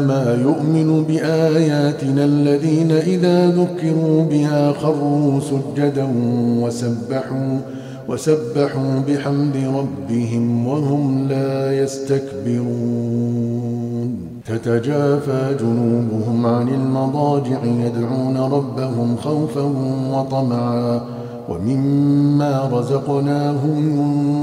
إنما يؤمن بآياتنا الذين إذا ذكروا بها خروا سجدا وسبحوا وسبحوا بحمد ربهم وهم لا يستكبرون. تتجافى جنوبهم عن المضاجع يدعون ربهم خوفا وطمعا. ومما رزقناهم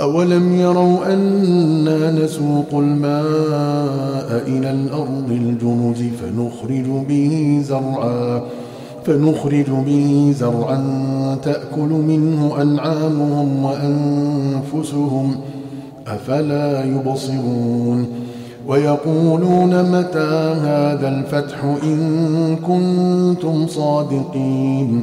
أولم يروا أنا نسوق الماء إلى الأرض الجنز فنخرج به زرعا فنخرج به زرعا تأكل منه أنعامهم وأنفسهم أفلا يبصرون؟ ويقولون متى هذا الفتح إن كنتم صادقين؟